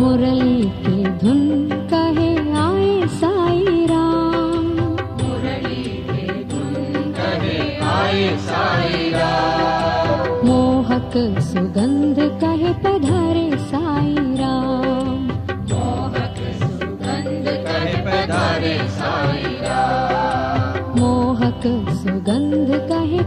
मरली के धक सुगन्ध कहे पधारे साई राम मोहक सुगन्ध कहे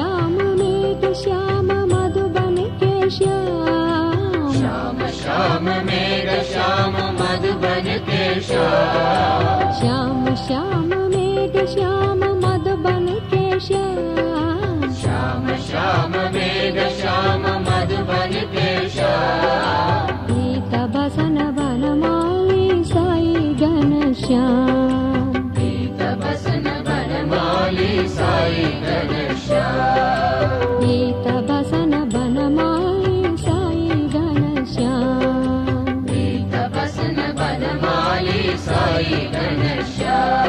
श्याम मेघ श्याम मधुबन के श्याम श्याम मेघ श्याम मधुबन केश श्याम श्याम मेघ श्याम Krishna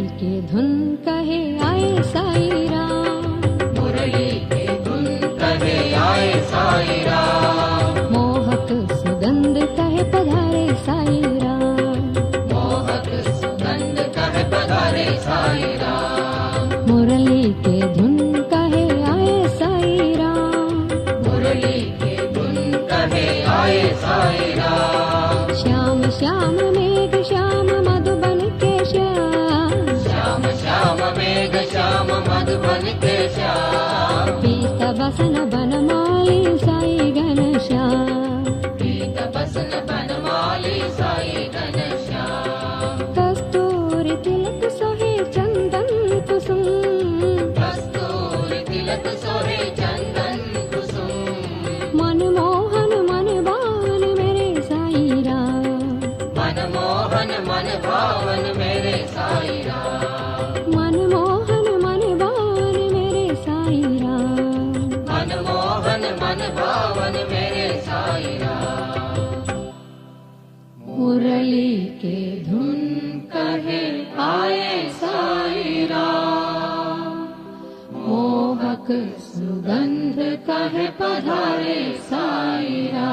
मुरली के धुन कहे आए साई राम मुरली के धुन कहे आए साई राम मोहक सुगंध कहे पधारे साई राम मोहक सुगंध कहे पधारे साई राम मुरली के धुन कहे आए साई राम मुरली के धुन कहे आए साई राम श्याम श्याम में बसन मुरली के धुन कहे पाये सायरा मोहक सुगंध कहे पधारे सायरा